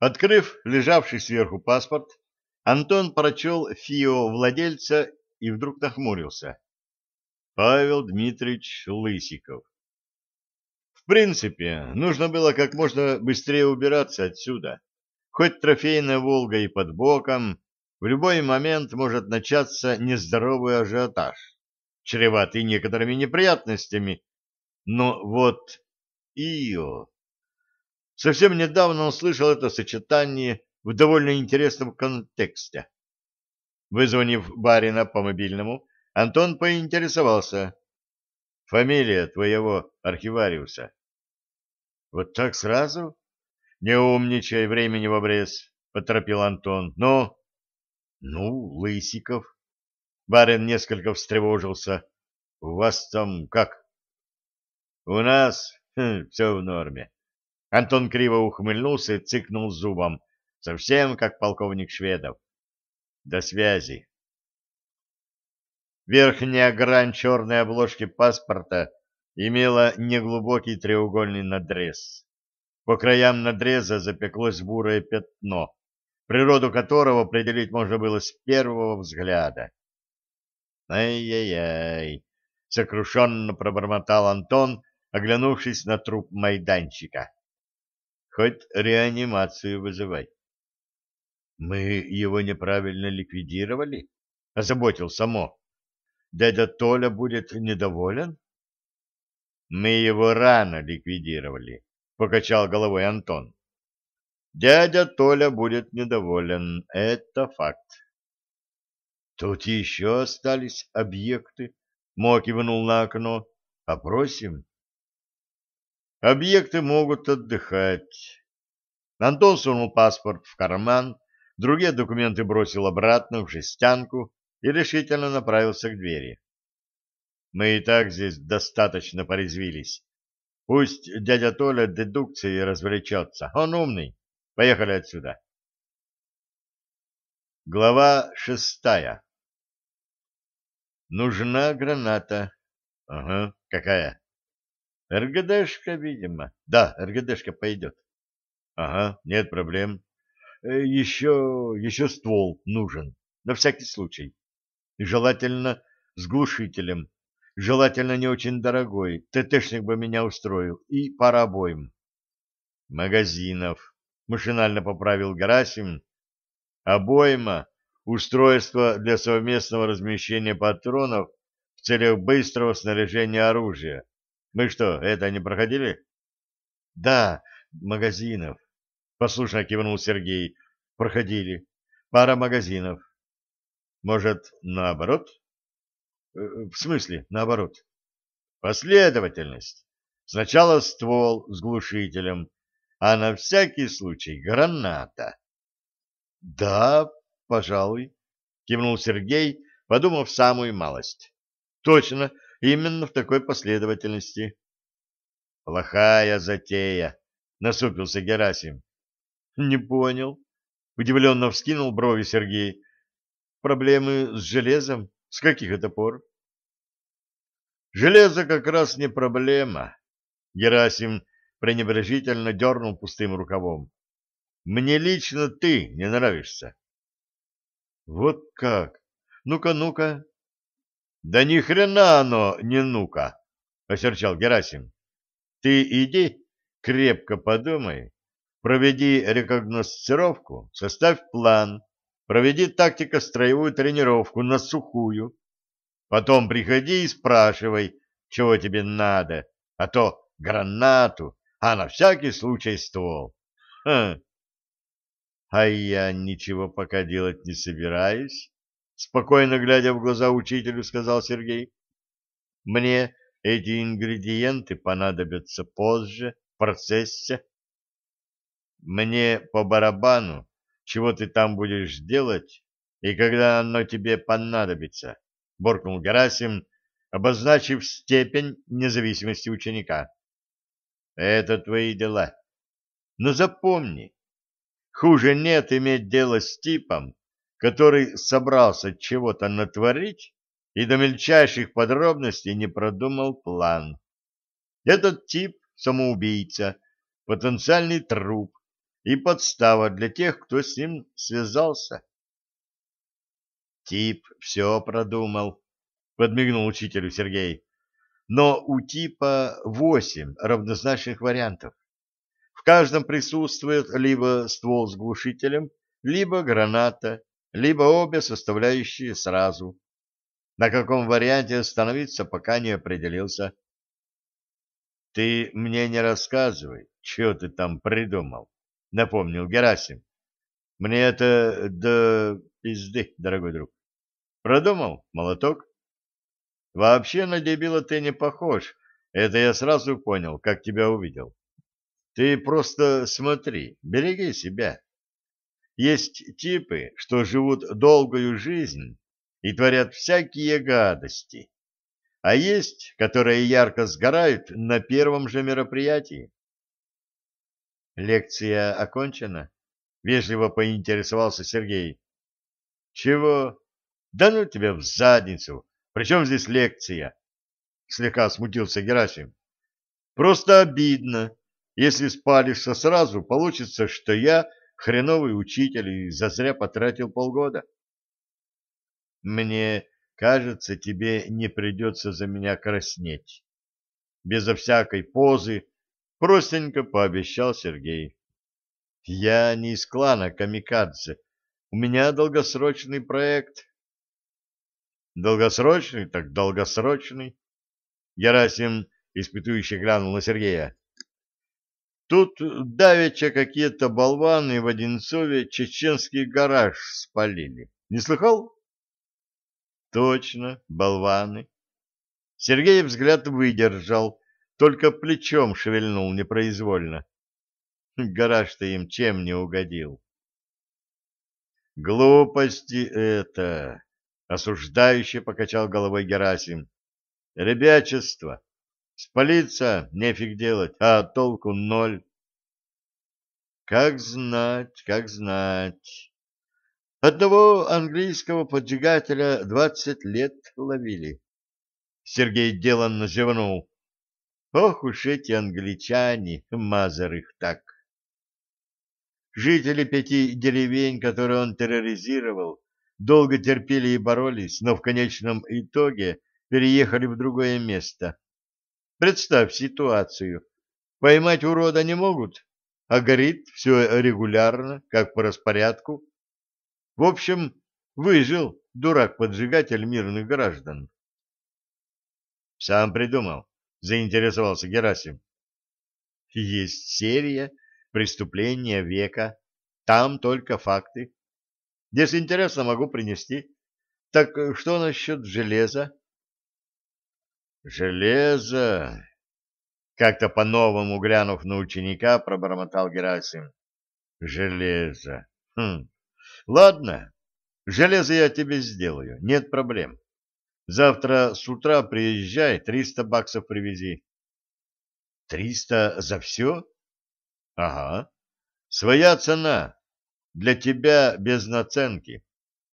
Открыв лежавший сверху паспорт, Антон прочел ФИО владельца и вдруг нахмурился. Павел Дмитриевич Лысиков. В принципе, нужно было как можно быстрее убираться отсюда. Хоть трофейная «Волга» и под боком, в любой момент может начаться нездоровый ажиотаж, чреватый некоторыми неприятностями. Но вот Ио... Совсем недавно он слышал это сочетание в довольно интересном контексте. Вызвонив барина по мобильному, Антон поинтересовался. «Фамилия твоего архивариуса?» «Вот так сразу?» «Не умничай, времени в обрез», — поторопил Антон. «Ну?» «Ну, Лысиков». Барин несколько встревожился. «У вас там как?» «У нас хм, все в норме». Антон криво ухмыльнулся и цыкнул зубом, совсем как полковник Шведов. «До связи». Верхняя грань черной обложки паспорта имела неглубокий треугольный надрез. По краям надреза запеклось бурое пятно, природу которого определить можно было с первого взгляда. «Ай-яй-яй!» — сокрушенно пробормотал Антон, оглянувшись на труп майданчика. «Хоть реанимацию вызывай». «Мы его неправильно ликвидировали?» — озаботился Мо. «Дядя Толя будет недоволен?» «Мы его рано ликвидировали», покачал головой Антон. Дядя Толя будет недоволен, это факт. Тут еще остались объекты. Мо кивнул на окно. Опросим. Объекты могут отдыхать. Антон сунул паспорт в карман, другие документы бросил обратно в жестянку и решительно направился к двери. Мы и так здесь достаточно порезвились. Пусть дядя Толя дедукцией развлечется. Он умный. Поехали отсюда. Глава шестая. Нужна граната. Ага, какая? РГДшка, видимо. Да, РГДшка пойдет. Ага, нет проблем. Э, еще, еще ствол нужен, на всякий случай. Желательно с глушителем. Желательно не очень дорогой. ТТшник бы меня устроил. И пара обоим. Магазинов. Машинально поправил Гарасим. Обойма. Устройство для совместного размещения патронов в целях быстрого снаряжения оружия. Мы что, это не проходили? Да, магазинов. Послушно кивнул Сергей. Проходили. Пара магазинов. Может, наоборот? Э, в смысле, наоборот? Последовательность. Сначала ствол с глушителем, а на всякий случай граната. Да, пожалуй, кивнул Сергей, подумав самую малость. Точно, именно в такой последовательности. Плохая затея, насупился Герасим. Не понял. Удивленно вскинул брови Сергей. Проблемы с железом? С каких это пор? Железо как раз не проблема. Герасим пренебрежительно дернул пустым рукавом. Мне лично ты не нравишься. Вот как? Ну-ка, ну-ка. Да ни хрена оно не ну-ка, осерчал Герасим. Ты иди, крепко подумай, проведи рекогносцировку, составь план, проведи тактико-строевую тренировку на сухую. Потом приходи и спрашивай, чего тебе надо, а то гранату, а на всякий случай ствол. Хм. А я ничего пока делать не собираюсь, спокойно глядя в глаза учителю, сказал Сергей. Мне эти ингредиенты понадобятся позже, в процессе. Мне по барабану, чего ты там будешь делать и когда оно тебе понадобится, — буркнул Герасим, обозначив степень независимости ученика. — Это твои дела. Но запомни, хуже нет иметь дело с типом, который собрался чего-то натворить и до мельчайших подробностей не продумал план. Этот тип — самоубийца, потенциальный труп, и подстава для тех, кто с ним связался. Тип все продумал, подмигнул учителю Сергей. Но у типа восемь равнозначных вариантов. В каждом присутствует либо ствол с глушителем, либо граната, либо обе составляющие сразу. На каком варианте остановиться, пока не определился. — Ты мне не рассказывай, что ты там придумал, — напомнил Герасим. — Мне это до пизды, дорогой друг. Продумал, молоток? Вообще на дебила ты не похож. Это я сразу понял, как тебя увидел. Ты просто смотри, береги себя. Есть типы, что живут долгую жизнь и творят всякие гадости. А есть, которые ярко сгорают на первом же мероприятии. Лекция окончена? Вежливо поинтересовался Сергей. Чего? Да ну тебя в задницу! Причем здесь лекция? Слегка смутился Герасим. Просто обидно. Если спалишься сразу, получится, что я хреновый учитель и зазря потратил полгода. Мне кажется, тебе не придется за меня краснеть. Безо всякой позы простенько пообещал Сергей. Я не из клана Камикадзе. У меня долгосрочный проект. Долгосрочный, так долгосрочный. Ярасим испытующе глянул на Сергея. Тут давеча какие-то болваны в Одинцове чеченский гараж спалили. Не слыхал? Точно, болваны. Сергей взгляд выдержал, только плечом шевельнул непроизвольно. Гараж-то им чем не угодил. Глупости это, осуждающе покачал головой Герасим. Ребячество. Спалиться нефиг делать, а толку ноль. Как знать, как знать. Одного английского поджигателя двадцать лет ловили. Сергей деланно зевнул. Ох уж эти англичане, мазар их так. Жители пяти деревень, которые он терроризировал, долго терпели и боролись, но в конечном итоге переехали в другое место. Представь ситуацию. Поймать урода не могут, а горит все регулярно, как по распорядку. В общем, выжил дурак-поджигатель мирных граждан. Сам придумал, заинтересовался Герасим. Есть серия преступления века. Там только факты. Если интересно, могу принести. Так что насчет железа? Железо! Как-то по-новому глянув на ученика, пробормотал Герасим. Железо. Хм. Ладно, железо я тебе сделаю, нет проблем. Завтра с утра приезжай, триста баксов привези. Триста за все? Ага. Своя цена. Для тебя без наценки.